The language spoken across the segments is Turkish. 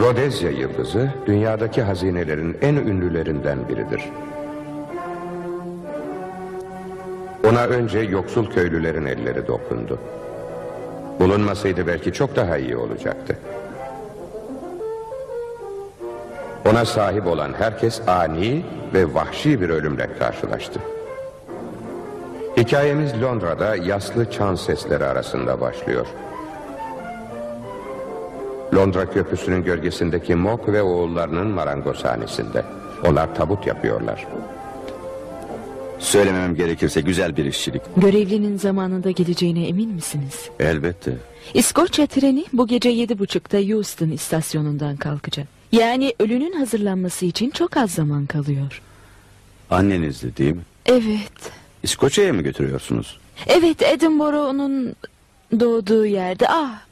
Rodezya yıldızı dünyadaki hazinelerin en ünlülerinden biridir. Ona önce yoksul köylülerin elleri dokundu. Bulunmasaydı belki çok daha iyi olacaktı. Ona sahip olan herkes ani ve vahşi bir ölümle karşılaştı. Hikayemiz Londra'da yaslı çan sesleri arasında başlıyor. Londra Köprüsü'nün gölgesindeki Mok ve oğullarının marangozhanesinde. Onlar tabut yapıyorlar. Söylemem gerekirse güzel bir işçilik. Görevlinin zamanında geleceğine emin misiniz? Elbette. İskoçya treni bu gece yedi buçukta Euston istasyonundan kalkacak. Yani ölünün hazırlanması için çok az zaman kalıyor. Annenizdi değil mi? Evet. İskoçya'ya mı götürüyorsunuz? Evet Edinburgh onun doğduğu yerde. Ah.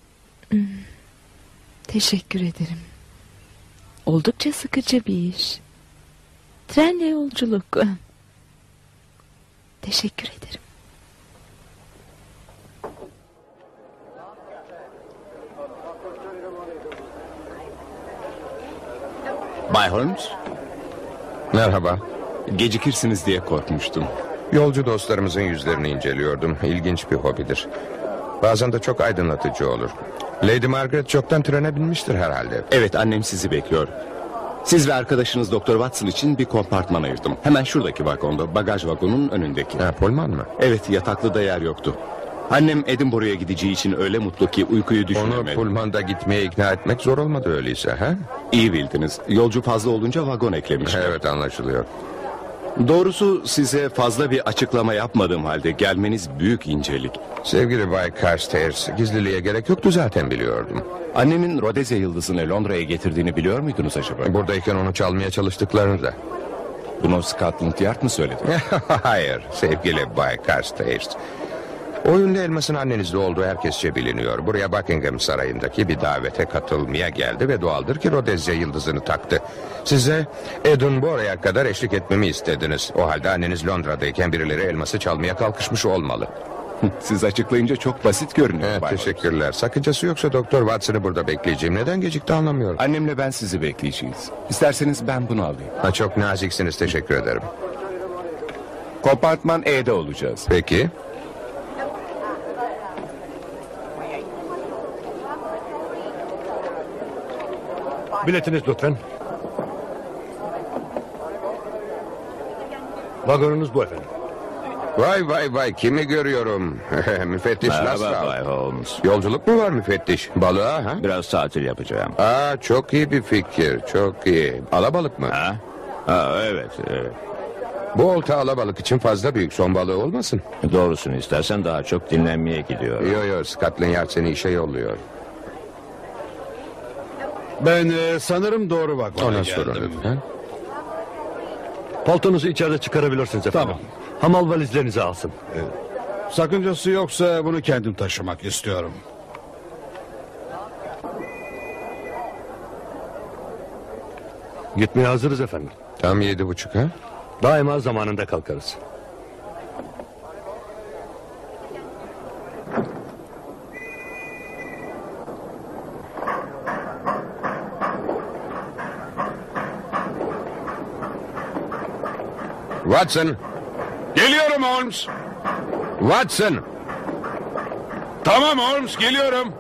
Teşekkür ederim. Oldukça sıkıcı bir iş. Trenle yolculuk. Teşekkür ederim. Bay Holmes, Merhaba. gecikirsiniz diye korkmuştum. Yolcu dostlarımızın yüzlerini inceliyordum. İlginç bir hobidir. Bazen de çok aydınlatıcı olur. Lady Margaret çoktan trene binmiştir herhalde. Evet, annem sizi bekliyor. Siz ve arkadaşınız Doktor Watson için bir kompartman ayırdım. Hemen şuradaki vagonda, bagaj vagonun önündeki. Ha, Pullman mı? Evet, yataklı da yer yoktu. Annem Edinburgh'a gideceği için öyle mutlu ki uykuyu Onu düşünemedi. Pullman'da gitmeye ikna etmek zor olmadı öyleyse ha? İyi bildiniz. Yolcu fazla olunca vagon eklemiş. Evet anlaşılıyor. Doğrusu size fazla bir açıklama yapmadığım halde gelmeniz büyük incelik. Sevgili Bay Carstairs, gizliliğe gerek yoktu zaten biliyordum. Annemin Rodezya yıldızını Londra'ya getirdiğini biliyor muydunuz acaba? Buradayken onu çalmaya çalıştıklarını da. Bunu Scotland Yard mı söyledi? Hayır sevgili Bay Carstairs. O ünlü elmasın annenizde olduğu herkesçe biliniyor. Buraya Buckingham Sarayı'ndaki bir davete katılmaya geldi ve doğaldır ki Rodezya yıldızını taktı. Size Edinburgh'a kadar eşlik etmemi istediniz. O halde anneniz Londra'dayken birileri elması çalmaya kalkışmış olmalı. Siz açıklayınca çok basit görünüyor. Evet, Bay teşekkürler. Sakıncası yoksa Doktor Watson'ı burada bekleyeceğim. Neden gecikti anlamıyorum. Annemle ben sizi bekleyeceğiz. İsterseniz ben bunu alayım. Ha, çok naziksiniz teşekkür ederim. Kompartman E'de olacağız. Peki. Biletiniz lütfen. Vagonunuz bu efendim. Vay vay vay kimi görüyorum? müfettiş Lasral. Holmes. Yolculuk mu var müfettiş? Balığa ha? Biraz tatil yapacağım. Aa çok iyi bir fikir çok iyi. Alabalık mı? Ha? Ha evet, evet. Bu olta alabalık için fazla büyük son balığı olmasın? Doğrusunu istersen daha çok dinlenmeye gidiyorum. Yo yo Scotland Yard seni işe yolluyor. Ben e, sanırım doğru vagona Ona geldim. lütfen. Paltonuzu içeride çıkarabilirsiniz efendim. Tamam. Hamal valizlerinizi alsın. Sakıncası yoksa bunu kendim taşımak istiyorum. Gitmeye hazırız efendim. Tam yedi buçuk ha? Daima zamanında kalkarız. Watson! Geliyorum Holmes. Watson! Tamam Holmes geliyorum.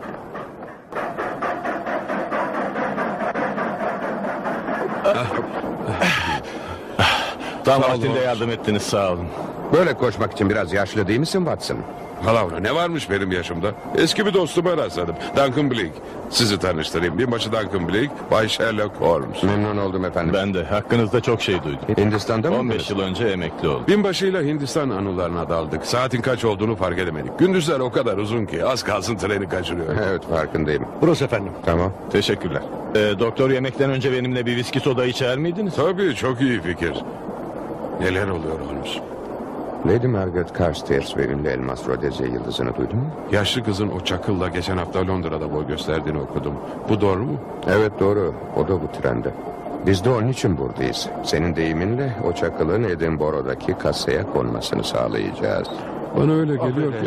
Tam Tatilde yardım ettiniz sağ olun. Böyle koşmak için biraz yaşlı değil misin Watson? Palavra ne varmış benim yaşımda? Eski bir dostuma rastladım. Duncan Blake. Sizi tanıştırayım. Binbaşı Duncan Blake, Bay Sherlock Holmes. Memnun oldum efendim. Ben de hakkınızda çok şey duydum. Hindistan'da mı? 15 yıl önce emekli oldum. Binbaşıyla Hindistan anılarına daldık. Saatin kaç olduğunu fark edemedik. Gündüzler o kadar uzun ki az kalsın treni kaçırıyor. Evet farkındayım. Burası efendim. Tamam. Teşekkürler. Ee, doktor yemekten önce benimle bir viski soda içer miydiniz? Tabii çok iyi fikir. Neler oluyor Holmes? Lady Margaret Carstairs ve ünlü elmas Rodezya yıldızını duydun mu? Yaşlı kızın o çakılla geçen hafta Londra'da boy gösterdiğini okudum. Bu doğru mu? Evet doğru. O da bu trende. Biz de onun için buradayız. Senin deyiminle o çakılın Edinburgh'daki kasaya konmasını sağlayacağız. Bana öyle geliyor ki...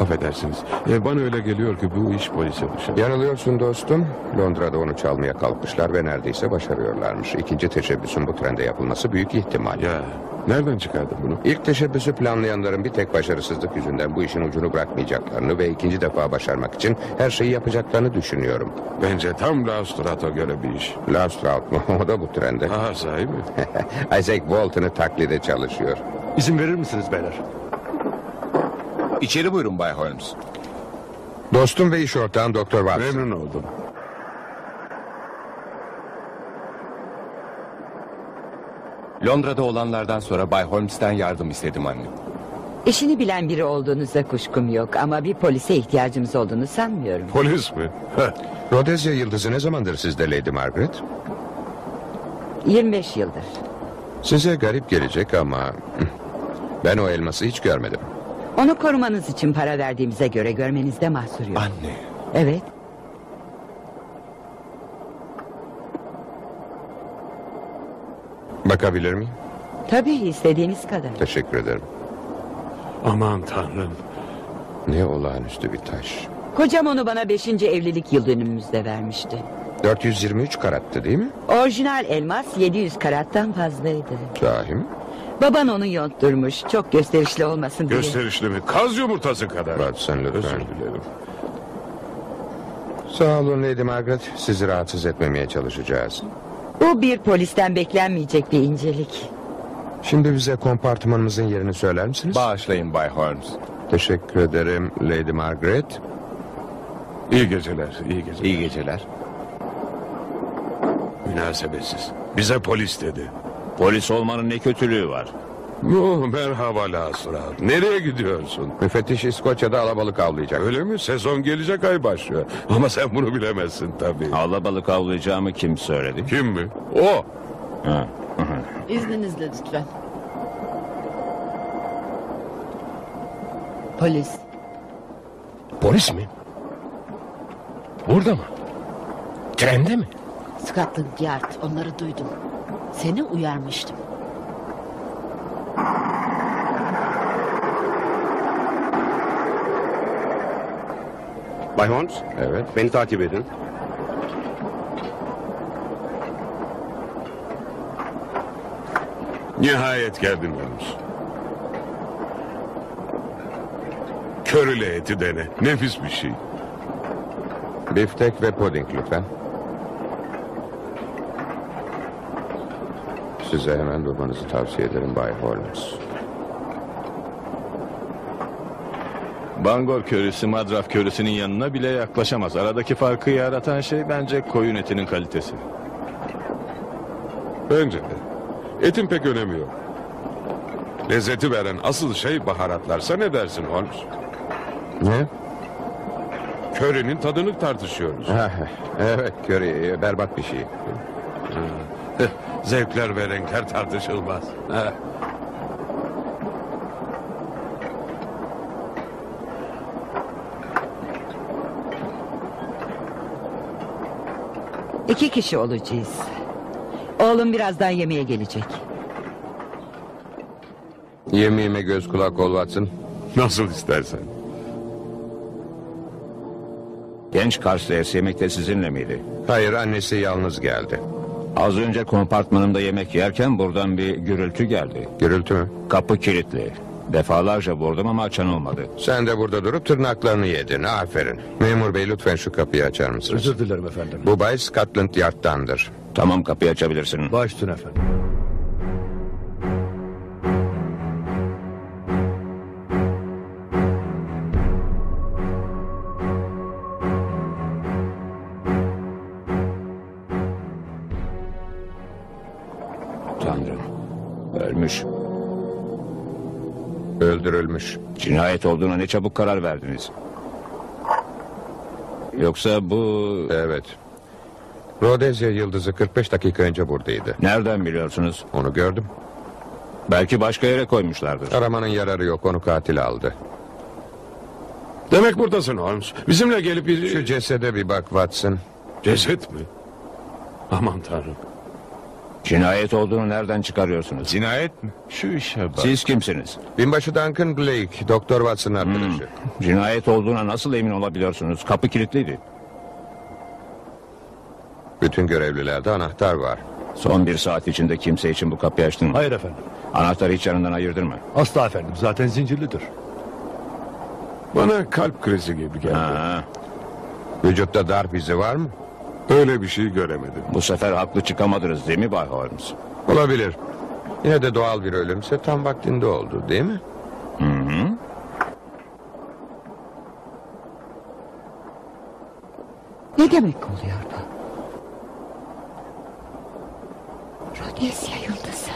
Affedersiniz. E, bana öyle geliyor ki bu iş polise düşer. Yanılıyorsun dostum. Londra'da onu çalmaya kalkmışlar ve neredeyse başarıyorlarmış. İkinci teşebbüsün bu trende yapılması büyük ihtimal. Ya nereden çıkardın bunu? İlk teşebbüsü planlayanların bir tek başarısızlık yüzünden bu işin ucunu bırakmayacaklarını ve ikinci defa başarmak için her şeyi yapacaklarını düşünüyorum. Bence tam Laustrat'a göre bir iş. Last Rout mu? O da bu trende. Ha sahi mi? Isaac Walton'ı taklide çalışıyor. İzin verir misiniz beyler? İçeri buyurun Bay Holmes. Dostum ve iş ortağım Doktor Watson. Memnun oldum. Londra'da olanlardan sonra Bay Holmes'ten yardım istedim anne. İşini bilen biri olduğunuza kuşkum yok ama bir polise ihtiyacımız olduğunu sanmıyorum. Polis mi? Heh, Rodezya Yıldızı ne zamandır sizde Lady Margaret? 25 yıldır. Size garip gelecek ama... Ben o elması hiç görmedim. Onu korumanız için para verdiğimize göre görmenizde mahsur yok. Anne. Evet. Bakabilir miyim? Tabii istediğiniz kadar. Teşekkür ederim. Aman tanrım. Ne olağanüstü bir taş. Kocam onu bana 5. evlilik yıl dönümümüzde vermişti. 423 karattı değil mi? Orijinal elmas 700 karattan fazlaydı. Sahi mi? Baban onu yontturmuş. Çok gösterişli olmasın diye. Gösterişli mi? Kaz yumurtası kadar. Watson lütfen. Özür dilerim. Sağ olun Lady Margaret. Sizi rahatsız etmemeye çalışacağız. Bu bir polisten beklenmeyecek bir incelik. Şimdi bize kompartımanımızın yerini söyler misiniz? Bağışlayın Bay Holmes. Teşekkür ederim Lady Margaret. İyi geceler, iyi geceler. İyi geceler. Münasebetsiz. Bize polis dedi. Polis olmanın ne kötülüğü var? Oh, merhaba Laustrat. Nereye gidiyorsun? Müfettiş İskoçya'da alabalık avlayacak. Öyle mi? Sezon gelecek ay başlıyor. Ama sen bunu bilemezsin tabii. Alabalık avlayacağımı kim söyledi? Kim mi? O. Ha. İzninizle lütfen. Polis. Polis mi? Burada mı? Trende mi? Scotland Yard. Onları duydum. Seni uyarmıştım. Bay Holmes, Evet. beni takip edin. Nihayet geldin Holmes. Körüle eti dene. Nefis bir şey. Biftek ve puding lütfen. Size hemen durmanızı tavsiye ederim Bay Holmes. Bangor körüsü madraf körüsünün yanına bile yaklaşamaz. Aradaki farkı yaratan şey bence koyun etinin kalitesi. Bence de. Etin pek önemi yok. Lezzeti veren asıl şey baharatlarsa ne dersin Holmes? Ne? Körenin tadını tartışıyoruz. Evet köri berbat bir şey. Zevkler ve renkler tartışılmaz. Ha. İki kişi olacağız. Oğlum birazdan yemeğe gelecek. Yemeğime göz kulak ol Watson. Nasıl istersen. Genç Karsles yemekte sizinle miydi? Hayır annesi yalnız geldi. Az önce kompartmanımda yemek yerken buradan bir gürültü geldi. Gürültü mü? Kapı kilitli. Defalarca vurdum ama açan olmadı. Sen de burada durup tırnaklarını yedin. Aferin. Memur bey lütfen şu kapıyı açar mısınız? Özür dilerim efendim. Bu Bay Scotland Yard'dandır. Tamam kapıyı açabilirsin. Baş üstüne efendim. Cinayet olduğuna ne çabuk karar verdiniz. Yoksa bu... Evet. Rodezya Yıldızı 45 dakika önce buradaydı. Nereden biliyorsunuz? Onu gördüm. Belki başka yere koymuşlardır. Aramanın yararı yok. Onu katil aldı. Demek buradasın Holmes. Bizimle gelip. Şu cesede bir bak Watson. Ceset mi? Aman tanrım. Cinayet olduğunu nereden çıkarıyorsunuz? Cinayet mi? Şu işe bak. Siz kimsiniz? Binbaşı Duncan Blake, Doktor Watson arkadaşı. Cinayet olduğuna nasıl emin olabiliyorsunuz? Kapı kilitliydi. Bütün görevlilerde anahtar var. Son bir saat içinde kimse için bu kapıyı açtın mı? Hayır efendim. Anahtarı hiç yanından ayırdın mı? Asla efendim. Zaten zincirlidir. Bana kalp krizi gibi geldi. Ha, Vücutta darp izi var mı? Öyle bir şey göremedim. bu sefer haklı çıkamadınız değil mi Bay Holmes? Olabilir. Yine de doğal bir ölümse tam vaktinde oldu değil mi? Ne demek oluyor bu? Rodesya yıldızı.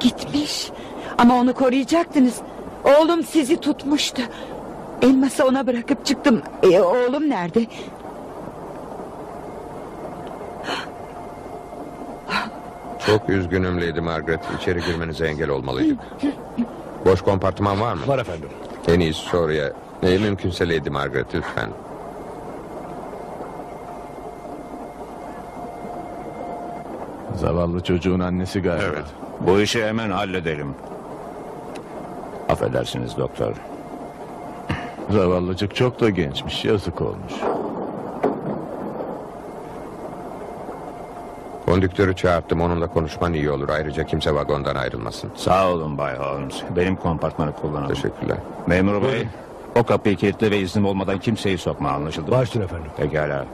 Gitmiş. Ama onu koruyacaktınız. Oğlum sizi tutmuştu. Elması ona bırakıp çıktım. E, oğlum nerede? Çok üzgünüm Lady Margaret. İçeri girmenize engel olmalıydık. Boş kompartıman var mı? Var efendim. En iyisi soruya. E, mümkünse Lady Margaret lütfen. Zavallı çocuğun annesi galiba. Evet. Bu işi hemen halledelim. Affedersiniz doktor. Zavallıcık çok da gençmiş. Yazık olmuş. Kondüktörü çağırttım. Onunla konuşman iyi olur. Ayrıca kimse vagondan ayrılmasın. Sağ olun Bay Holmes. Benim kompartmanı kullanalım. Teşekkürler. Memur bey, o kapıyı kilitle ve iznim olmadan kimseyi sokma anlaşıldı mı? Başüstüne efendim. Pekala.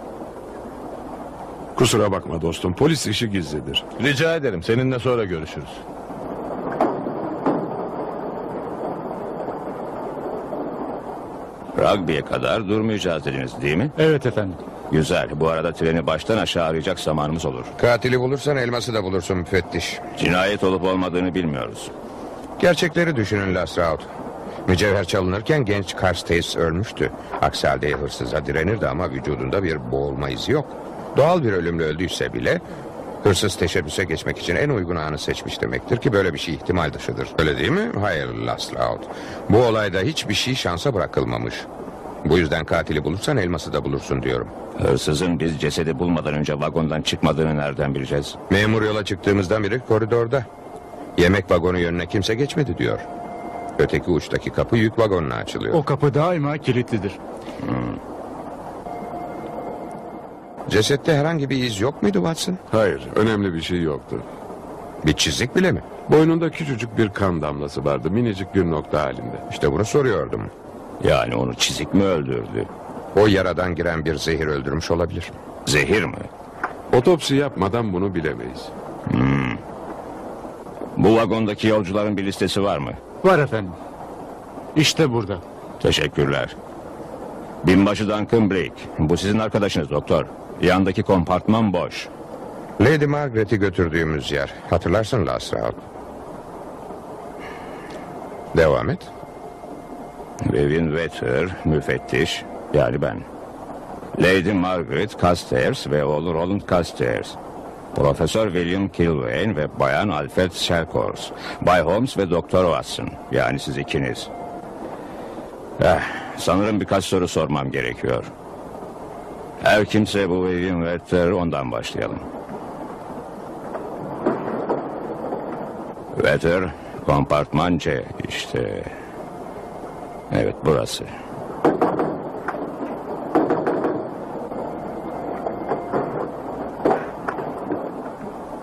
Kusura bakma dostum. Polis işi gizlidir. Rica ederim. Seninle sonra görüşürüz. Rugby'ye kadar durmayacağız dediniz değil mi? Evet efendim. Güzel. Bu arada treni baştan aşağı arayacak zamanımız olur. Katili bulursan elması da bulursun müfettiş. Cinayet olup olmadığını bilmiyoruz. Gerçekleri düşünün Lasraut. Mücevher çalınırken genç Carstace ölmüştü. Aksi halde hırsıza direnirdi ama vücudunda bir boğulma izi yok. Doğal bir ölümle öldüyse bile hırsız teşebbüse geçmek için en uygun anı seçmiş demektir ki böyle bir şey ihtimal dışıdır. Öyle değil mi? Hayır Lasraut. Bu olayda hiçbir şey şansa bırakılmamış. Bu yüzden katili bulursan elması da bulursun diyorum. Hırsızın biz cesedi bulmadan önce vagondan çıkmadığını nereden bileceğiz? Memur yola çıktığımızdan beri koridorda. Yemek vagonu yönüne kimse geçmedi diyor. Öteki uçtaki kapı yük vagonuna açılıyor. O kapı daima kilitlidir. Cesette herhangi bir iz yok muydu Watson? Hayır, önemli bir şey yoktu. Bir çizik bile mi? Boynunda küçücük bir kan damlası vardı. Minicik bir nokta halinde. İşte bunu soruyordum. Yani onu çizik mi öldürdü? O yaradan giren bir zehir öldürmüş olabilir. Zehir mi? Otopsi yapmadan bunu bilemeyiz. Bu vagondaki yolcuların bir listesi var mı? Var efendim. İşte burada. Teşekkürler. Binbaşı Duncan Blake. Bu sizin arkadaşınız doktor. Yandaki kompartman boş. Lady Margaret'i götürdüğümüz yer. Hatırlarsın Lasraut. Devam et. Vivian Wetter, müfettiş, yani ben. Lady Margaret Castairs ve oğlu Roland Castairs. Profesör William Kilvane ve Bayan Alfred Shelcours. Bay Holmes ve Doktor Watson. Yani siz ikiniz. Eh, sanırım birkaç soru sormam gerekiyor. Her kimse bu Vivian Wetter ondan başlayalım. Wetter, kompartman C işte. Evet burası.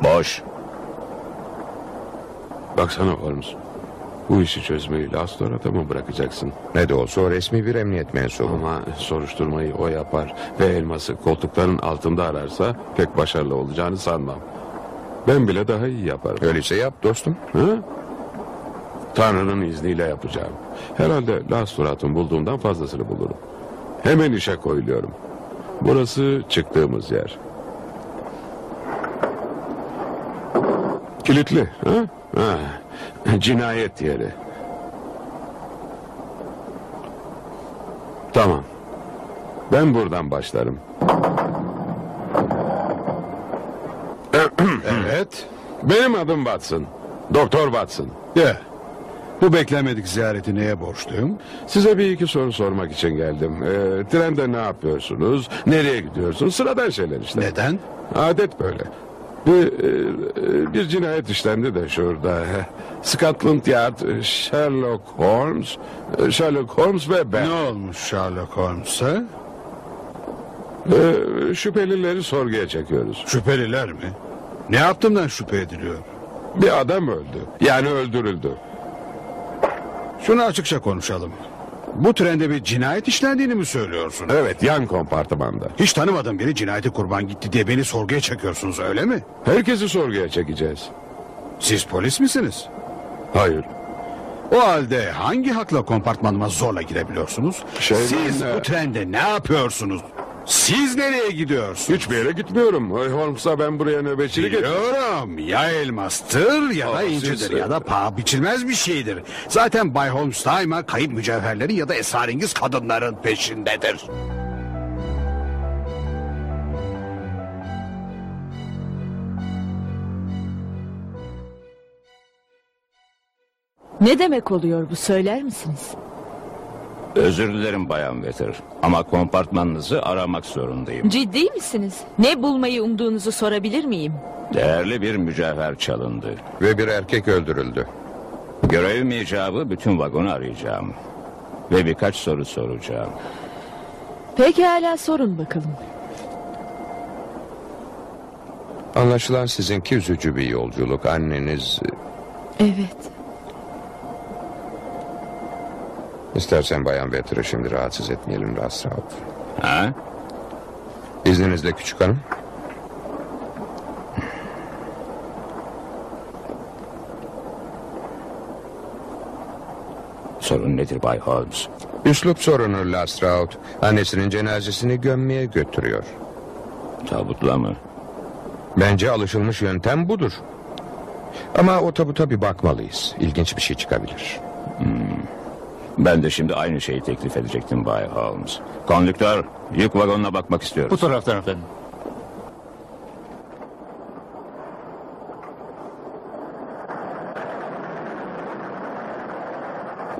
Boş. Baksana Holmes. Bu işi çözmeyi Lastora'da mı bırakacaksın? Ne de olsa o resmi bir emniyet mensubu. Ama soruşturmayı o yapar ve elması koltukların altında ararsa pek başarılı olacağını sanmam. Ben bile daha iyi yaparım. Öyleyse yap dostum. Hı? Tanrı'nın izniyle yapacağım. Herhalde Lastorat'ın bulduğumdan fazlasını bulurum. Hemen işe koyuluyorum. Burası çıktığımız yer. Kilitli. Ha? Ha. Cinayet yeri. Tamam. Ben buradan başlarım. Evet. Benim adım Watson. Doktor Watson. De. Bu beklenmedik ziyareti neye borçluyum? Size bir iki soru sormak için geldim. Ee, trende ne yapıyorsunuz? Nereye gidiyorsunuz? Sıradan şeyler işte. Neden? Adet böyle. Bir, e, bir cinayet işlendi de şurada. Scotland Yard, Sherlock Holmes, Sherlock Holmes ve ben. Ne olmuş Sherlock Holmes'a? Ee, şüphelileri sorguya çekiyoruz. Şüpheliler mi? Ne yaptığımdan şüphe ediliyor? Bir adam öldü. Yani öldürüldü. Şunu açıkça konuşalım. Bu trende bir cinayet işlendiğini mi söylüyorsun? Evet, yan kompartımanda. Hiç tanımadığım biri cinayete kurban gitti diye beni sorguya çekiyorsunuz öyle mi? Herkesi sorguya çekeceğiz. Siz polis misiniz? Hayır. O halde hangi hakla kompartmanıma zorla girebiliyorsunuz? Şey, Siz ben, bu e, trende ne yapıyorsunuz? Siz nereye gidiyorsunuz? Hiçbir yere gitmiyorum. Ay, Holmes'a ben buraya nöbetçilik ettim. Biliyorum ya elmastır ya da Aa, incidir siz- ya da paha biçilmez bir şeydir. Zaten Bay Holmes daima kayıp mücevherleri ya da esrarengiz kadınların peşindedir. Ne demek oluyor bu söyler misiniz? Özür dilerim Bayan Vetter. Ama kompartmanınızı aramak zorundayım. Ciddi misiniz? Ne bulmayı umduğunuzu sorabilir miyim? Değerli bir mücevher çalındı. Ve bir erkek öldürüldü. Görevim icabı bütün vagonu arayacağım. Ve birkaç soru soracağım. Pekala sorun bakalım. Anlaşılan sizinki üzücü bir yolculuk. Anneniz... Evet. İstersen Bayan Better'ı şimdi rahatsız etmeyelim Rasraut. Ha? İzninizle küçük hanım. Sorun nedir Bay Holmes? Üslup sorunu Lasraut. Annesinin cenazesini gömmeye götürüyor. Tabutla mı? Bence alışılmış yöntem budur. Ama o tabuta bir bakmalıyız. İlginç bir şey çıkabilir. Ben de şimdi aynı şeyi teklif edecektim Bay Holmes. Kondüktör, yük vagonuna bakmak istiyoruz. Bu taraftan efendim.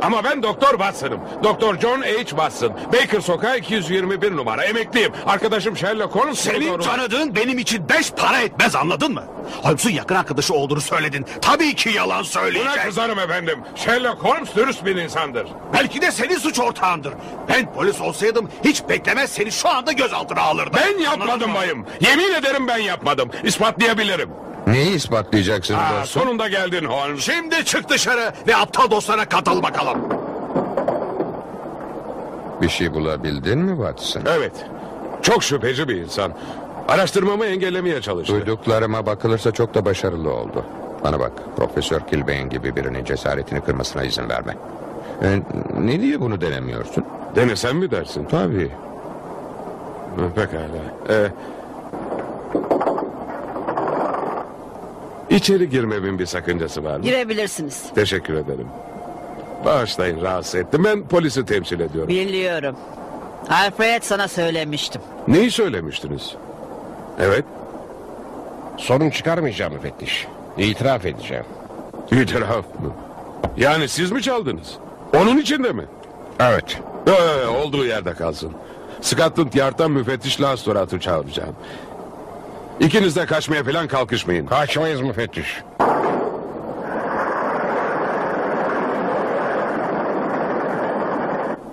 Ama ben Doktor Watson'ım. Doktor John H. Watson. Baker Sokağı 221 numara. Emekliyim. Arkadaşım Sherlock Holmes. Senin doktoru- tanıdığın benim için beş para etmez anladın mı? Holmes'un yakın arkadaşı olduğunu söyledin. Tabii ki yalan Buna söyleyecek. kızarım efendim. Sherlock Holmes dürüst bir insandır. Belki de senin suç ortağındır. Ben polis olsaydım hiç beklemez seni şu anda gözaltına alırdım. Ben yapmadım bayım. Yemin ederim ben yapmadım. İspatlayabilirim. Neyi ispatlayacaksın Aa, dostum? sonunda geldin Holmes. Şimdi çık dışarı ve aptal dostlara katıl bakalım. Bir şey bulabildin mi Watson? Evet. Çok şüpheci bir insan. Araştırmamı engellemeye çalıştı. Duyduklarıma bakılırsa çok da başarılı oldu. Bana bak, Profesör Kilbane gibi birinin cesaretini kırmasına izin verme. Ee, ne diye bunu denemiyorsun? Denesem mi dersin? Tabii. Pekala. Ee, içeri girmemin bir sakıncası var mı? Girebilirsiniz. Teşekkür ederim. Bağışlayın rahatsız ettim. Ben polisi temsil ediyorum. Biliyorum. Alfred sana söylemiştim. Neyi söylemiştiniz? Evet. Sorun çıkarmayacağım müfettiş. İtiraf edeceğim. İtiraf mı? Yani siz mi çaldınız? Onun içinde mi? Evet. Ee, olduğu yerde kalsın. Scotland Yard'dan müfettiş Lastorat'ı çağıracağım. İkiniz de kaçmaya falan kalkışmayın. Kaçmayız müfettiş.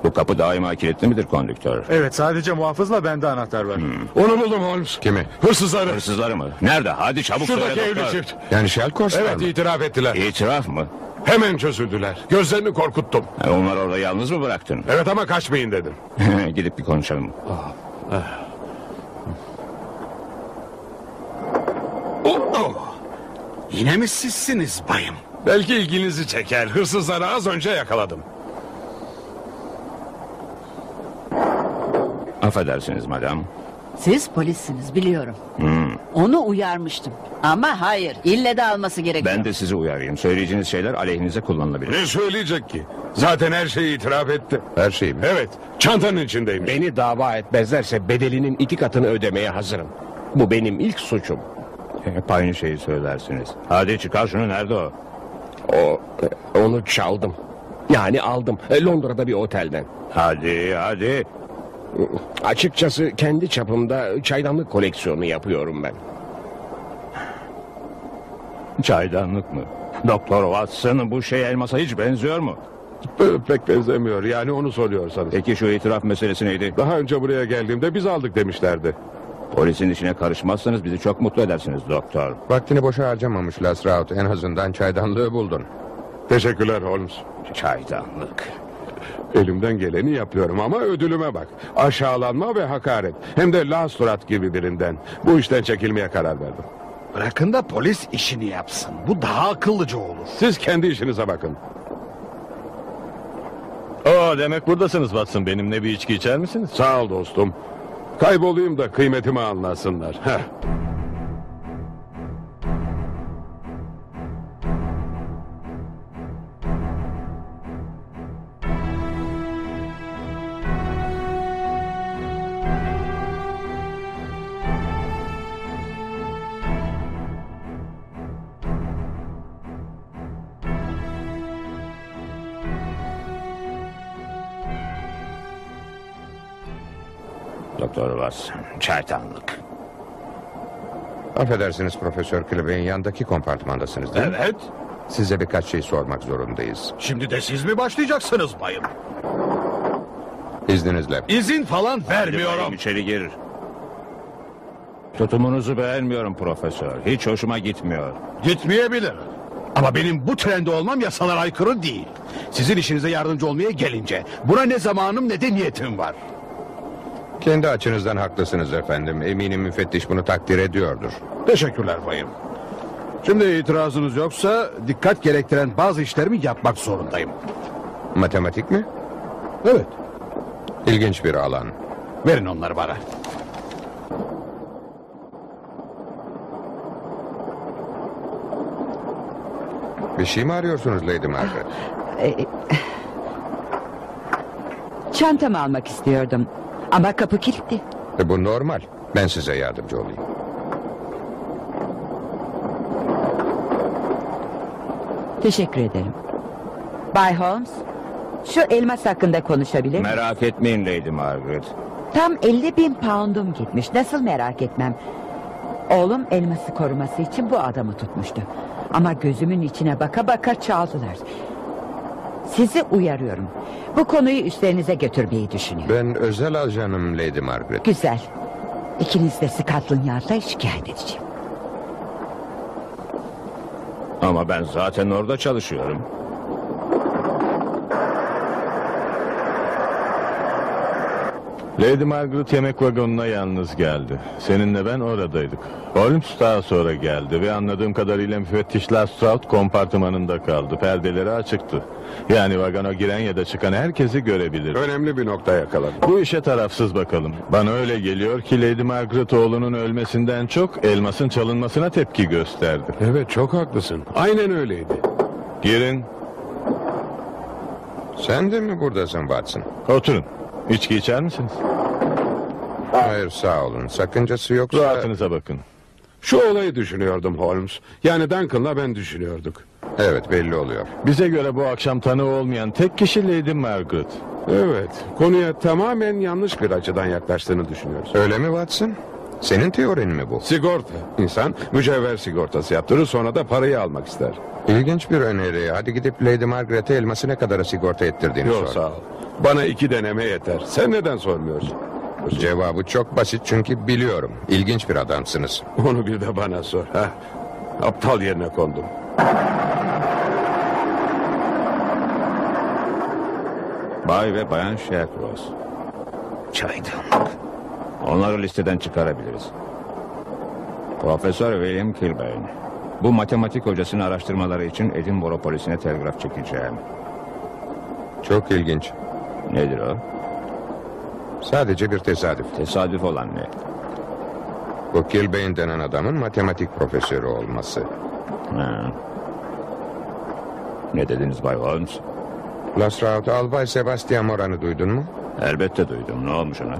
Bu kapı daima kilitli midir kondüktör? Evet sadece muhafızla bende anahtar var. Onu buldum Holmes. Kimi? Hırsızları. Hırsızları mı? Nerede? Hadi çabuk Şuradaki söyle evli doktor. çift. Yani Shellcors'lar Evet mı? itiraf ettiler. İtiraf mı? Hemen çözüldüler. Gözlerini korkuttum. Ha, Onları orada yalnız mı bıraktın? Evet ama kaçmayın dedim. Gidip bir konuşalım. Yine mi sizsiniz bayım? Belki ilginizi çeker. Hırsızları az önce yakaladım. Affedersiniz madam. Siz polissiniz biliyorum. Onu uyarmıştım. Ama hayır ille de alması gerekiyor. Ben de sizi uyarayım. Söyleyeceğiniz şeyler aleyhinize kullanılabilir. Ne söyleyecek ki? Zaten her şeyi itiraf etti. Her şey mi? Evet, çantanın içindeymiş. Beni dava etmezlerse bedelinin iki katını ödemeye hazırım. Bu benim ilk suçum. Hep aynı şeyi söylersiniz. Hadi çıkar şunu nerede o? O, onu çaldım. Yani aldım. E, Londra'da bir otelden. Hadi hadi. Açıkçası kendi çapımda çaydanlık koleksiyonu yapıyorum ben. Çaydanlık mı? Doktor Watson bu şey elmasa hiç benziyor mu? Pek benzemiyor yani onu soruyorsanız. Peki şu itiraf meselesi neydi? Daha önce buraya geldiğimde biz aldık demişlerdi. Polisin işine karışmazsanız bizi çok mutlu edersiniz doktor. Vaktini boşa harcamamış Lasraut. En azından çaydanlığı buldun. Teşekkürler Holmes. Çaydanlık. Elimden geleni yapıyorum ama ödülüme bak. Aşağılanma ve hakaret. Hem de Lastrat gibi birinden. Bu işten çekilmeye karar verdim. Bırakın da polis işini yapsın. Bu daha akıllıca olur. Siz kendi işinize bakın. Oo demek buradasınız Watson. Benimle bir içki içer misiniz? Sağ ol dostum. Kaybolayım da kıymetimi anlasınlar. Heh. Watson, çaydanlık. Affedersiniz Profesör Kilbein yandaki kompartmandasınız değil mi? Evet. Size birkaç şey sormak zorundayız. Şimdi de siz mi başlayacaksınız bayım? İzninizle. İzin falan vermiyorum. içeri gir. Tutumunuzu beğenmiyorum profesör. Hiç hoşuma gitmiyor. Gitmeyebilir. Ama benim bu trende olmam yasalara aykırı değil. Sizin işinize yardımcı olmaya gelince buna ne zamanım ne de niyetim var. Kendi açınızdan haklısınız efendim. Eminim müfettiş bunu takdir ediyordur. Teşekkürler bayım. Şimdi itirazınız yoksa dikkat gerektiren bazı işlerimi yapmak zorundayım. Matematik mi? Evet. İlginç bir alan. Verin onları bana. Bir şey mi arıyorsunuz Lady Margaret? Ee, Çantamı almak istiyordum. Ama kapı kilitli. E, bu normal. Ben size yardımcı olayım. Teşekkür ederim. Bay Holmes, şu elmas hakkında konuşabilir miyim? Merak etmeyin Lady Margaret. Tam 50 bin poundum gitmiş. Nasıl merak etmem. Oğlum elması koruması için bu adamı tutmuştu. Ama gözümün içine baka baka çaldılar. Sizi uyarıyorum. Bu konuyu üstlerinize götürmeyi düşünüyorum. Ben özel ajanım Lady Margaret. Güzel. İkiniz de Scotland Yard'a şikayet edeceğim. Ama ben zaten orada çalışıyorum. Lady Margaret yemek vagonuna yalnız geldi. Seninle ben oradaydık. Holmes daha sonra geldi ve anladığım kadarıyla müfettiş Lestrade kompartımanında kaldı. Perdeleri açıktı. Yani vagona giren ya da çıkan herkesi görebilir. Önemli bir nokta yakaladım. Bu işe tarafsız bakalım. Bana öyle geliyor ki Lady Margaret oğlunun ölmesinden çok elmasın çalınmasına tepki gösterdi. Evet çok haklısın. Aynen öyleydi. Girin, Sen de mi buradasın Watson? oturun. İçki içer misiniz? Hayır sağ olun. Sakıncası yoksa... Rahatınıza bakın. Şu olayı düşünüyordum Holmes. Yani Duncan'la ben düşünüyorduk. Evet belli oluyor. Bize göre bu akşam tanığı olmayan tek kişi Lady Margaret. Evet. Konuya tamamen yanlış bir açıdan yaklaştığını düşünüyoruz. Öyle mi Watson? Senin teorin mi bu? Sigorta. İnsan mücevher sigortası yaptırır sonra da parayı almak ister. İlginç bir öneri. Hadi gidip Lady Margaret'e elması ne kadara sigorta ettirdiğini Yok sor. sağ ol. Bana iki deneme yeter. Sen neden sormuyorsun? Cevabı çok basit çünkü biliyorum. İlginç bir adamsınız. Onu bir de bana sor. Ha? Aptal yerine kondum. Bay ve Bayan Shercross. Çaydanlık. Onları listeden çıkarabiliriz. Profesör William Kilbane. Bu matematik hocasını araştırmaları için Edinburgh polisine telgraf çekeceğim. Çok ilginç. Nedir o? Sadece bir tesadüf. Tesadüf olan ne? Bu Kilbane denen adamın matematik profesörü olması. Ha. Ne dediniz Bay Holmes? Lasraut Albay Sebastian Moran'ı duydun mu? Elbette duydum. Ne olmuş ona?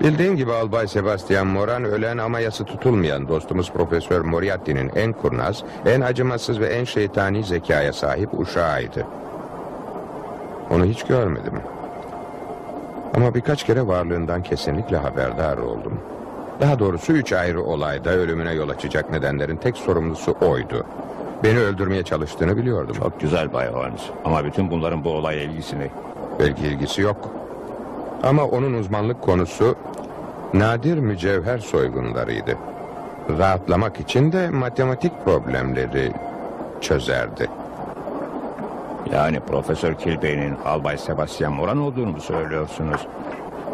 Bildiğin gibi Albay Sebastian Moran ölen ama yası tutulmayan dostumuz Profesör Moriarty'nin en kurnaz, en acımasız ve en şeytani zekaya sahip uşağıydı. Onu hiç görmedim. Ama birkaç kere varlığından kesinlikle haberdar oldum. Daha doğrusu üç ayrı olayda ölümüne yol açacak nedenlerin tek sorumlusu oydu. Beni öldürmeye çalıştığını biliyordum. Çok güzel Bay Holmes. Ama bütün bunların bu olaya ilgisini... Belki ilgisi yok. Ama onun uzmanlık konusu nadir mücevher soygunlarıydı. Rahatlamak için de matematik problemleri çözerdi. Yani Profesör Kilbey'nin Albay Sebastian Moran olduğunu mu söylüyorsunuz?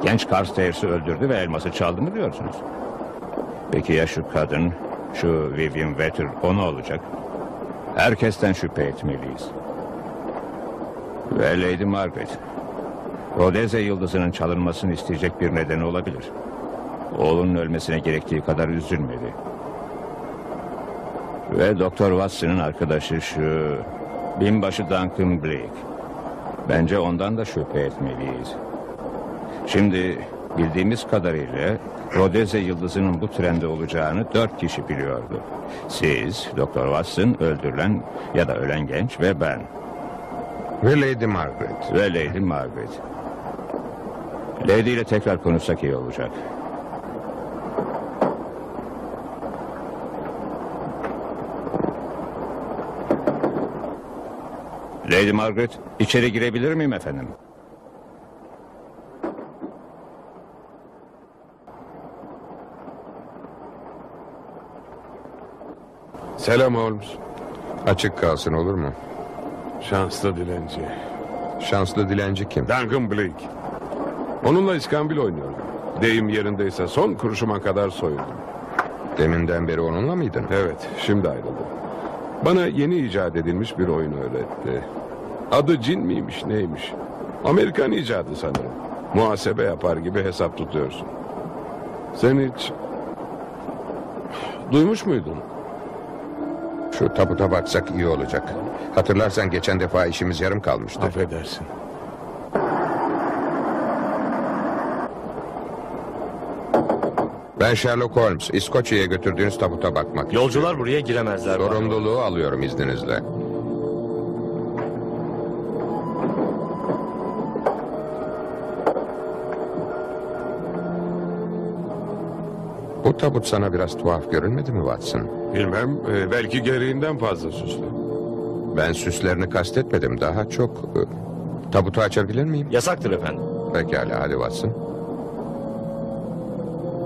Genç Carstairs'i öldürdü ve elması çaldı mı diyorsunuz? Peki ya şu kadın, şu Vivian Vetter, o ne olacak? Herkesten şüphe etmeliyiz. Ve Lady Margaret. Rodeze yıldızının çalınmasını isteyecek bir nedeni olabilir. Oğlunun ölmesine gerektiği kadar üzülmedi. Ve Doktor Watson'ın arkadaşı şu binbaşı Duncan Blake. Bence ondan da şüphe etmeliyiz. Şimdi bildiğimiz kadarıyla Rodeze yıldızının bu trende olacağını dört kişi biliyordu. Siz, Doktor Watson, öldürülen ya da ölen genç ve ben. Ve Lady Margaret. Ve Lady Margaret. Lady ile tekrar konuşsak iyi olacak. Lady Margaret, içeri girebilir miyim efendim? Selam Holmes. Açık kalsın olur mu? Şanslı dilenci. Şanslı dilenci kim? Duncan Blake. Onunla iskambil oynuyordum. Deyim yerindeyse son kuruşuma kadar soyuldum. Deminden beri onunla mıydın? Evet, şimdi ayrıldım. Bana yeni icat edilmiş bir oyun öğretti. Adı cin miymiş neymiş? Amerikan icadı sanırım. Muhasebe yapar gibi hesap tutuyorsun. Sen hiç... Duymuş muydun? Şu tabuta baksak iyi olacak. Hatırlarsan geçen defa işimiz yarım kalmıştı. Affedersin. Ben Sherlock Holmes. İskoçya'ya götürdüğünüz tabuta bakmak Yolcular buraya giremezler. istiyorum. Sorumluluğu alıyorum izninizle. Bu tabut sana biraz tuhaf görünmedi mi Watson? Bilmem, e, belki gereğinden fazla süslü. Ben süslerini kastetmedim. Daha çok... e, Tabutu açabilir miyim? Yasaktır efendim. Pekala hadi Watson.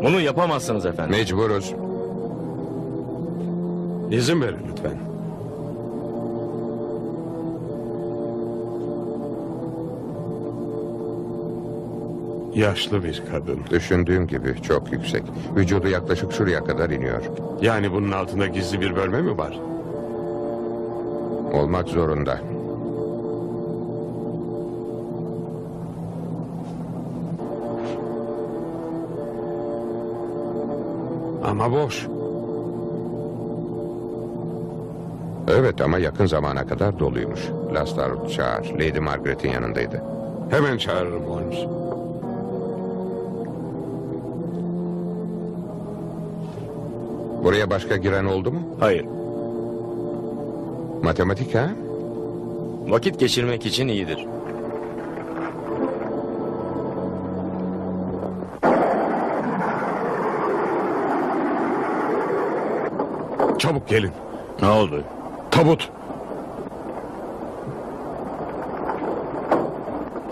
Bunu yapamazsınız efendim. Mecburuz. İzin verin lütfen. Yaşlı bir kadın. Düşündüğüm gibi çok yüksek. Vücudu yaklaşık şuraya kadar iniyor. Yani bunun altında gizli bir bölme mi var? Olmak zorunda. Ama boş. Evet ama yakın zamana kadar doluymuş. Lastar çağır. Lady Margaret'in yanındaydı. Hemen çağırırım Holmes. Buraya başka giren oldu mu? Hayır. Matematik ha? Vakit geçirmek için iyidir. Çabuk gelin. Ne oldu? Tabut.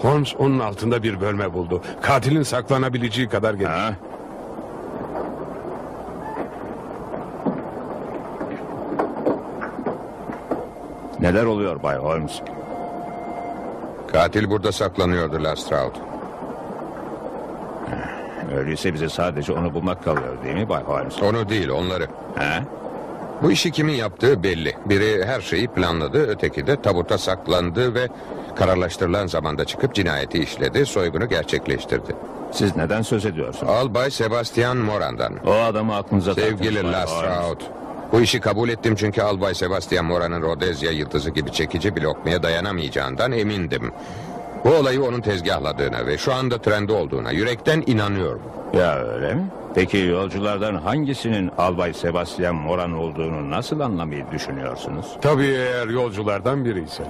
Holmes onun altında bir bölme buldu. Katilin saklanabileceği kadar geniş. Ha? Neler oluyor Bay Holmes? Katil burada saklanıyordu Lestrade. Öyleyse bize sadece onu bulmak kalıyor değil mi Bay Holmes? Onu değil onları. Ha? Bu işi kimin yaptığı belli. Biri her şeyi planladı, öteki de tabuta saklandı ve kararlaştırılan zamanda çıkıp cinayeti işledi, soygunu gerçekleştirdi. Siz neden söz ediyorsunuz? Albay Sebastian Moran'dan. O adamı aklınıza Sevgili. Holmes. Bu işi kabul ettim çünkü Albay Sebastian Moran'ın Rodezya yıldızı gibi çekici bir lokmaya dayanamayacağından emindim. Bu olayı onun tezgahladığına ve şu anda trende olduğuna yürekten inanıyorum. Ya öyle mi? Peki yolculardan hangisinin Albay Sebastian Moran olduğunu nasıl anlamayı düşünüyorsunuz? Tabii eğer yolculardan biri ise.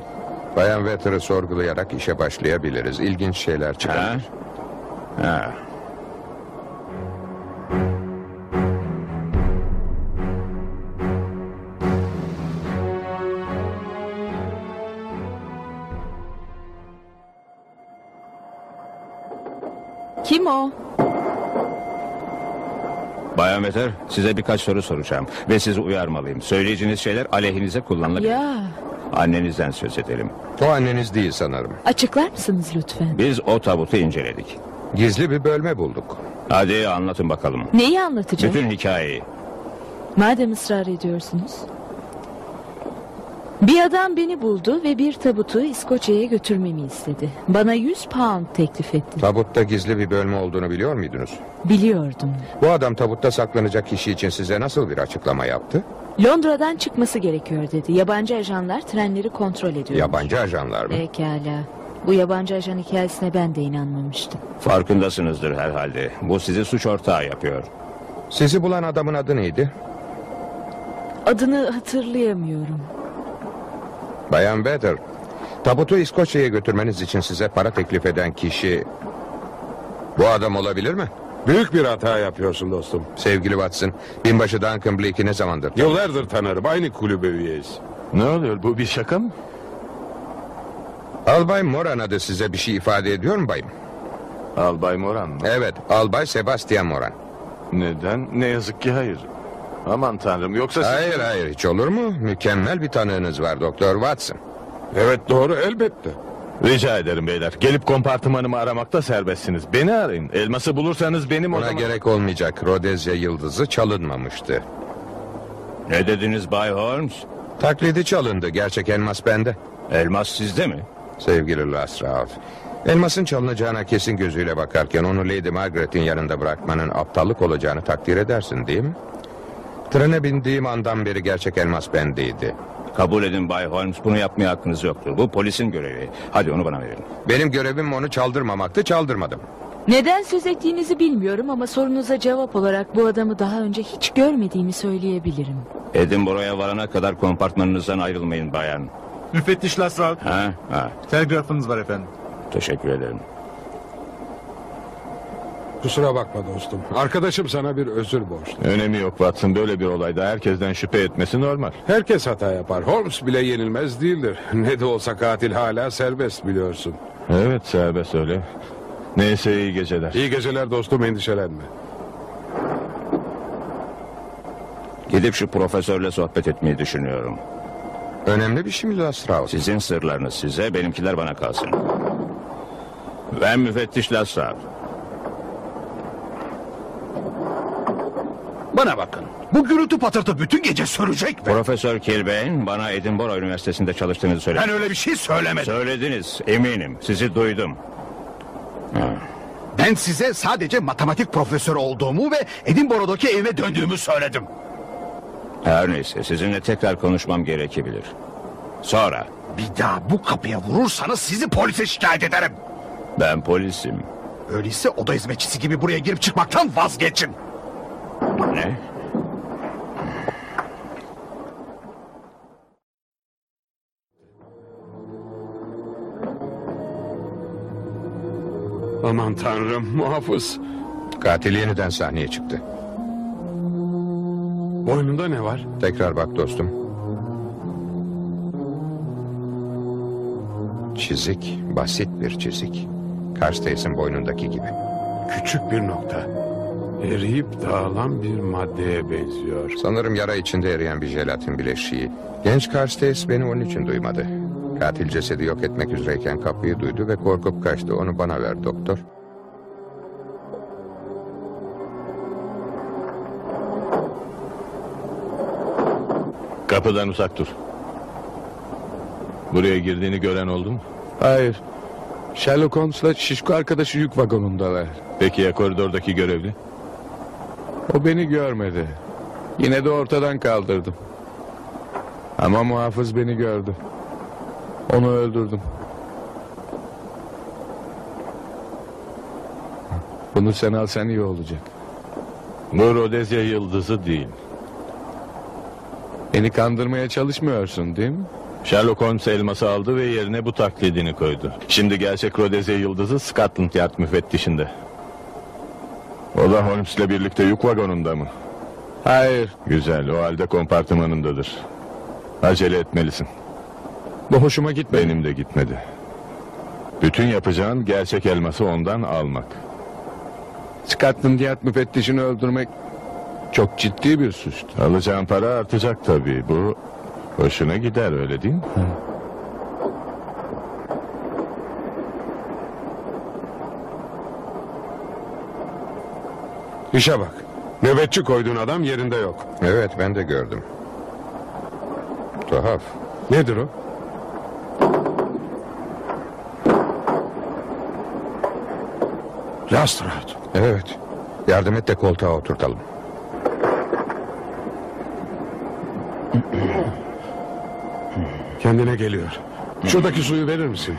Bayan Vetter'ı sorgulayarak işe başlayabiliriz. İlginç şeyler çıkar. Ha? Ha. Kim o? Bayan Vetter size birkaç soru soracağım. Ve sizi uyarmalıyım. Söyleyeceğiniz şeyler aleyhinize kullanılabilir. Ya Annenizden söz edelim. O anneniz değil sanırım. açıklar mısınız lütfen? Biz o tabutu inceledik. Gizli bir bölme bulduk. Hadi anlatın bakalım. Neyi anlatacağım? Bütün hikayeyi. Madem ısrar ediyorsunuz. Bir adam beni buldu ve bir tabutu İskoçya'ya götürmemi istedi. Bana 100 pound teklif etti. Tabutta gizli bir bölme olduğunu biliyor muydunuz? Biliyordum. Bu adam tabutta saklanacak kişi için size nasıl bir açıklama yaptı? Londra'dan çıkması gerekiyor dedi. Yabancı ajanlar trenleri kontrol ediyor. Yabancı ajanlar mı? Pekala. Bu yabancı ajan hikayesine ben de inanmamıştım. Farkındasınızdır herhalde. Bu sizi suç ortağı yapıyor. Sizi bulan adamın adı neydi? Adını hatırlayamıyorum. Bayan Vetter. Tabutu İskoçya'ya götürmeniz için size para teklif eden kişi... Bu adam olabilir mi? Büyük bir hata yapıyorsun dostum. Sevgili Watson, binbaşı Duncan Blake'i ne zamandır? Yıllardır tanırım. Aynı kulübe üyeyiz. Ne oluyor bu bir şaka mı? Albay Moran adı size bir şey ifade ediyor mu bayım? Albay Moran mı? Evet, Albay Sebastian Moran. Neden? Ne yazık ki hayır. Aman tanrım yoksa siz... Hayır hayır hiç olur mu? Mükemmel bir tanığınız var Doktor Watson. Evet doğru elbette. Rica ederim beyler. Gelip kompartımanımı aramakta serbestsiniz. Beni arayın. Elması bulursanız benim o Buna zaman... gerek olmayacak. Rodezya yıldızı çalınmamıştı. Ne dediniz Bay Holmes? Taklidi çalındı. Gerçek elmas bende. Elmas sizde mi? Sevgili Lasraut. Elmasın çalınacağına kesin gözüyle bakarken onu Lady Margaret'in yanında bırakmanın aptallık olacağını takdir edersin değil mi? Trene bindiğim andan beri gerçek elmas bendeydi. Kabul edin Bay Holmes bunu yapmaya hakkınız yoktur. Bu polisin görevi. Hadi onu bana verin. Benim görevim onu çaldırmamaktı, çaldırmadım. Neden söz ettiğinizi bilmiyorum ama sorunuza cevap olarak bu adamı daha önce hiç görmediğimi söyleyebilirim. Edinburgh'a varana kadar kompartmanınızdan ayrılmayın bayan. Müfettiş Lasraut. Ha? Ha. Telgrafınız var efendim. Teşekkür ederim. Kusura bakma dostum. Arkadaşım sana bir özür borçlu. Önemi yok Watson. Böyle bir olayda herkesten şüphe etmesi normal. Herkes hata yapar. Holmes bile yenilmez değildir. Ne de olsa katil hala serbest biliyorsun. Evet serbest öyle. Neyse iyi geceler. İyi geceler dostum endişelenme. Gidip şu profesörle sohbet etmeyi düşünüyorum. Önemli bir şey mi Lasraut? Sizin sırlarınız size, benimkiler bana kalsın. Ben müfettiş Lasrar. Bana bakın. Bu gürültü patırtı bütün gece sürecek mi? Profesör Kilbane bana Edinburgh Üniversitesi'nde çalıştığınızı söyledi. Ben öyle bir şey söylemedim. Söylediniz, eminim. Sizi duydum. Ben size sadece matematik profesörü olduğumu ve Edinburgh'daki evime döndüğümü söyledim. Her neyse, sizinle tekrar konuşmam gerekebilir. Sonra, Bir daha bu kapıya vurursanız sizi polise şikayet ederim. ben polisim. Öyleyse oda hizmetçisi gibi buraya girip çıkmaktan vazgeçin. Ne? Aman tanrım muhafız. Katil yeniden sahneye çıktı. Boynunda ne var? Tekrar bak dostum. Çizik, basit bir çizik. Carstairs'in boynundaki gibi. Küçük bir nokta. Eriyip dağılan bir maddeye benziyor. Sanırım yara içinde eriyen bir jelatin bileşiği. Genç Carstairs beni onun için duymadı. Katil cesedi yok etmek üzereyken kapıyı duydu ve korkup kaçtı. Onu bana ver doktor. Kapıdan uzak dur. Buraya girdiğini gören oldu mu? Hayır. Sherlock Holmes'la şişko arkadaşı yük vagonundalar. Peki ya koridordaki görevli? O beni görmedi. Yine de ortadan kaldırdım. Ama muhafız beni gördü. Onu öldürdüm. Bunu sen alsan iyi olacak. Bu Rodezya yıldızı değil. Beni kandırmaya çalışmıyorsun değil mi? Sherlock Holmes elması aldı ve yerine bu taklidini koydu. Şimdi gerçek Rodezya yıldızı Scotland Yard müfettişinde. O da Holmes'le birlikte yük vagonunda mı? Hayır. Güzel, o halde kompartımanındadır. Acele etmelisin. Bu hoşuma gitmedi. Benim de gitmedi. Bütün yapacağın gerçek elması ondan almak. Scotland Yard müfettişini öldürmek çok ciddi bir suçtu. Alacağın para artacak tabii. Bu hoşuna gider öyle değil mi? İşe bak. Nöbetçi koyduğun adam yerinde yok. Evet ben de gördüm. Tuhaf. Nedir o? Lestrade. Evet. Yardım et de koltuğa oturtalım. Kendine geliyor. Şuradaki suyu verir misin?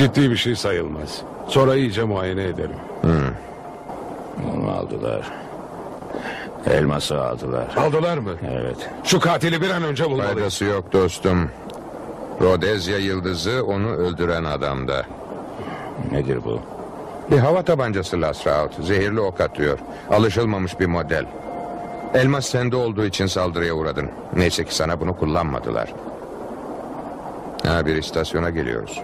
Ciddi bir şey sayılmaz. Sonra iyice muayene edelim. Onu aldılar. Elması aldılar. Aldılar mı? Evet. Şu katili bir an önce bulmalıyız. Faydası yok dostum. Rodezya yıldızı onu öldüren adamda. Nedir bu? Bir hava tabancası Lasraut. Zehirli ok atıyor. Alışılmamış bir model. Elmas sende olduğu için saldırıya uğradın. Neyse ki sana bunu kullanmadılar. Ha bir istasyona geliyoruz.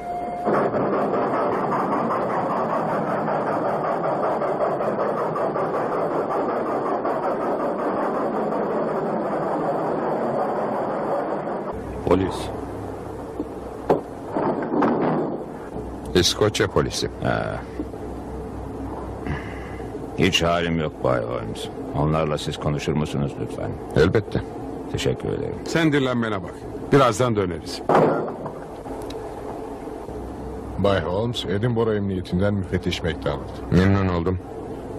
Polis. İskoçya polisi. Ha. Hiç halim yok Bay Holmes. Onlarla siz konuşur musunuz lütfen? Elbette. Teşekkür ederim. Sen dinlenmene bak. Birazdan döneriz. Bay Holmes, Edinburgh Emniyetinden müfettiş McDonald. Memnun oldum.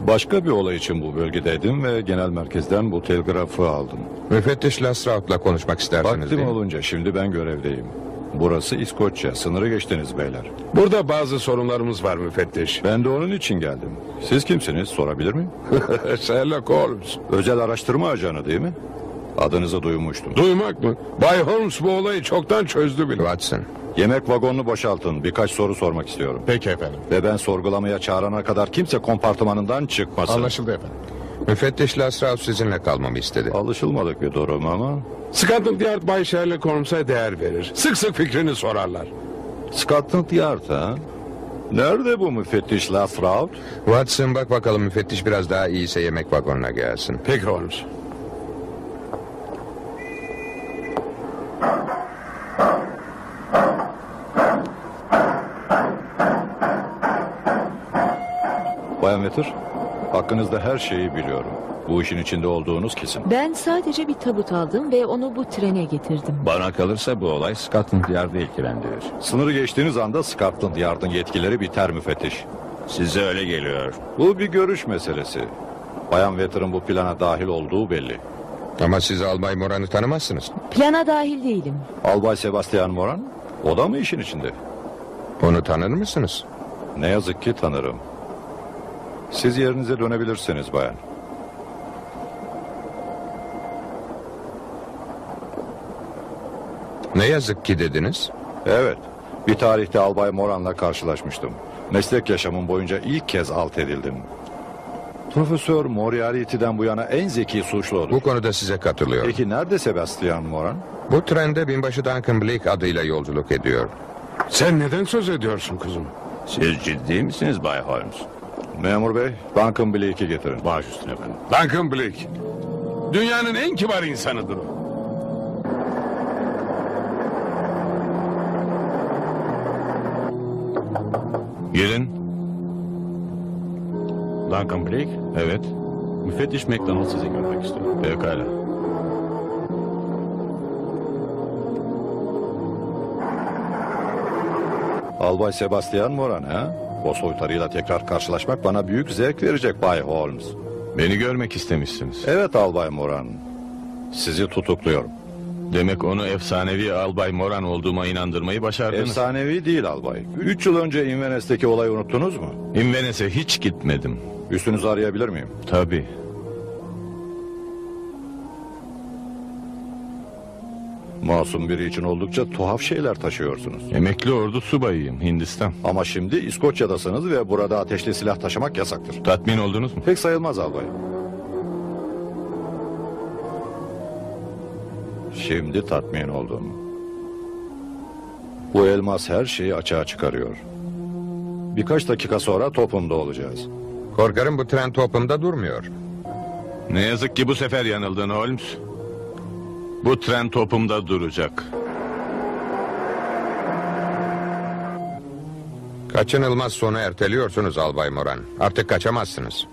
Başka bir olay için bu bölgedeydim ve genel merkezden bu telgrafı aldım. Müfettiş Lasraut'la konuşmak istersiniz değil Vaktim mi? olunca şimdi ben görevdeyim. Burası İskoçya. Sınırı geçtiniz beyler. Burada bazı sorunlarımız var müfettiş. Ben de onun için geldim. Siz kimsiniz? Sorabilir miyim? Sherlock Holmes. Özel araştırma ajanı değil mi? Adınızı duymuştum. Duymak mı? Bay Holmes bu olayı çoktan çözdü bile. Watson. Yemek vagonunu boşaltın. Birkaç soru sormak istiyorum. Peki efendim. Ve ben sorgulamaya çağırana kadar kimse kompartımanından çıkmasın. Anlaşıldı efendim. Müfettiş Lasraut sizinle kalmamı istedi. Alışılmadık bir durum ama... Scotland Yard Bay Sherlock Holmes'a değer verir. Sık sık fikrini sorarlar. Scotland Yard ha? Nerede bu müfettiş Lasraut? Watson bak bakalım müfettiş biraz daha iyiyse yemek vagonuna gelsin. Peki Holmes. Vetter, hakkınızda her şeyi biliyorum. Bu işin içinde olduğunuz kesin. Ben sadece bir tabut aldım ve onu bu trene getirdim. Bana kalırsa bu olay Scotland Yard'ı ilgilendirir. Sınırı geçtiğiniz anda Scotland Yard'ın yetkileri biter müfettiş. Size öyle geliyor. Bu bir görüş meselesi. Bayan Vetter'ın bu plana dahil olduğu belli. Ama siz Albay Moran'ı tanımazsınız. Plana dahil değilim. Albay Sebastian Moran, o da mı işin içinde? Onu tanır mısınız? Ne yazık ki tanırım. Siz yerinize dönebilirsiniz bayan. Ne yazık ki dediniz. Evet, bir tarihte Albay Moran'la karşılaşmıştım. Meslek yaşamım boyunca ilk kez alt edildim. Profesör Moriarty'den bu yana en zeki suçlu odur. Bu konuda size katılıyorum. Peki nerede Sebastian Moran? Bu trende binbaşı Duncan Blake adıyla yolculuk ediyor. Sen neden söz ediyorsun kızım? Siz ciddi misiniz Bay Holmes? Memur bey, Duncan Blake'i getirin. Baş üstüne efendim. Duncan Blake. Dünyanın en kibar insanıdır o. Gelin. Duncan Blake, Evet. müfettiş McDonald sizi görmek istiyor. Pekala. Albay Sebastian Moran ha? O soytarıyla tekrar karşılaşmak bana büyük zevk verecek Bay Holmes. Beni görmek istemişsiniz. Evet Albay Moran. Sizi tutukluyorum. Demek onu efsanevi Albay Moran olduğuma inandırmayı başardınız. Efsanevi değil albay. Üç yıl önce Inverness'teki olayı unuttunuz mu? Inverness'e hiç gitmedim. Üstünüzü arayabilir miyim? Tabii. Masum biri için oldukça tuhaf şeyler taşıyorsunuz. Emekli ordu subayıyım Hindistan. Ama şimdi İskoçya'dasınız ve burada ateşli silah taşımak yasaktır. Tatmin oldunuz mu? Pek sayılmaz albay. Şimdi tatmin oldum. Bu elmas her şeyi açığa çıkarıyor. Birkaç dakika sonra topumda olacağız. Korkarım bu tren topumda durmuyor. Ne yazık ki bu sefer yanıldın Holmes. Bu tren topumda duracak. Kaçınılmaz sonu erteliyorsunuz Albay Moran. Artık kaçamazsınız.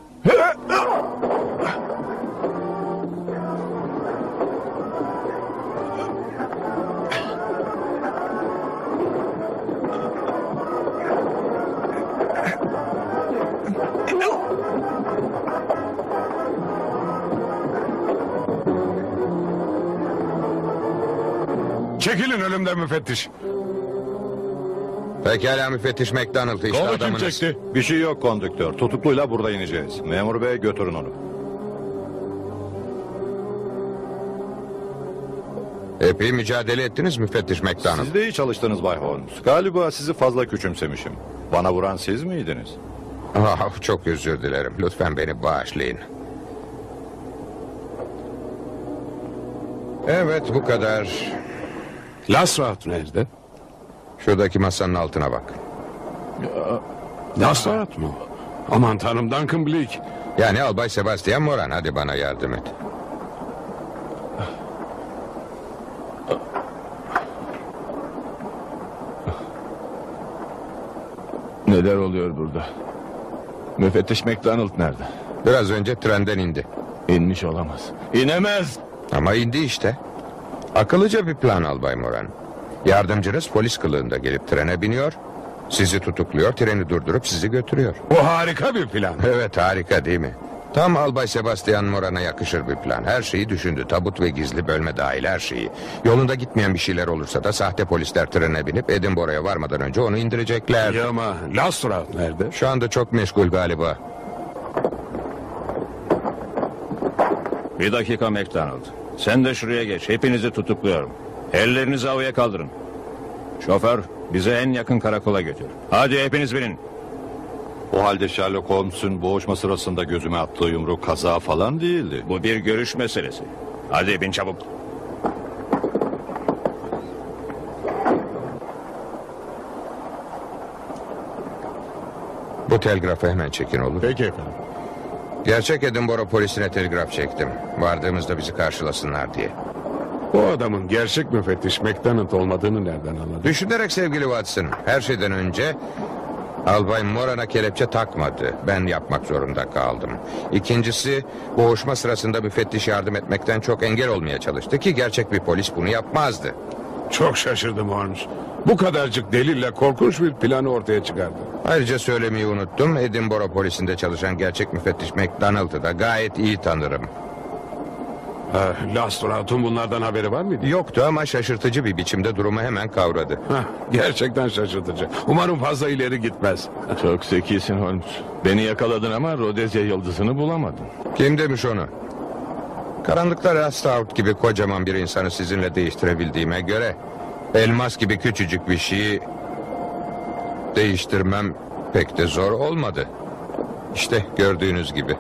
Önümden müfettiş. Pekala müfettiş McDonald işte Kolu kim adamınız. çekti? Bir şey yok kondüktör. Tutukluyla burada ineceğiz. Memur bey götürün onu. Epey mücadele ettiniz müfettiş McDonald. Siz de iyi çalıştınız Bay Holmes. Galiba sizi fazla küçümsemişim. Bana vuran siz miydiniz? Ah, çok özür dilerim. Lütfen beni bağışlayın. Evet bu kadar. Lasrat nerede? Şuradaki masanın altına bak. Lasrat mı? Aman tanrım Duncan Blake. Yani Albay Sebastian Moran hadi bana yardım et. Neler oluyor burada? Müfettiş McDonald nerede? Biraz önce trenden indi. İnmiş olamaz. İnemez. Ama indi işte. Akıllıca bir plan Albay Moran. Yardımcınız polis kılığında gelip trene biniyor. Sizi tutukluyor, treni durdurup sizi götürüyor. Bu harika bir plan. Evet harika değil mi? Tam Albay Sebastian Moran'a yakışır bir plan. Her şeyi düşündü. Tabut ve gizli bölme dahil her şeyi. Yolunda gitmeyen bir şeyler olursa da sahte polisler trene binip Edinburgh'a varmadan önce onu indirecekler. Ya ama Lasrat nerede? Şu anda çok meşgul galiba. Bir dakika McDonald. Sen de şuraya geç. Hepinizi tutukluyorum. Ellerinizi havaya kaldırın. Şoför bizi en yakın karakola götür. Hadi hepiniz binin. O halde Sherlock Holmes'un boğuşma sırasında gözüme attığı yumruk kaza falan değildi. Bu bir görüş meselesi. Hadi bin çabuk. Bu telgrafı hemen çekin olur. Peki efendim. Gerçek Edinburgh polisine telgraf çektim. Vardığımızda bizi karşılasınlar diye. O adamın gerçek müfettiş McDonald olmadığını nereden anladın? Düşünerek sevgili Watson, her şeyden önce Albay Moran'a kelepçe takmadı. Ben yapmak zorunda kaldım. İkincisi, boğuşma sırasında müfettiş yardım etmekten çok engel olmaya çalıştı ki gerçek bir polis bunu yapmazdı. Çok şaşırdım Holmes. Bu kadarcık delille korkunç bir planı ortaya çıkardı. Ayrıca söylemeyi unuttum. Edinburgh polisinde çalışan gerçek müfettiş McDonald'ı da gayet iyi tanırım. Ha, Lastrat'un bunlardan haberi var mıydı? Yoktu ama şaşırtıcı bir biçimde durumu hemen kavradı. Hah, gerçekten şaşırtıcı. Umarım fazla ileri gitmez. Çok zekisin Holmes. Beni yakaladın ama Rodezya yıldızını bulamadın. Kim demiş onu? Karanlıkta Rastout gibi kocaman bir insanı sizinle değiştirebildiğime göre... ...elmas gibi küçücük bir şeyi... ...değiştirmem pek de zor olmadı. İşte gördüğünüz gibi.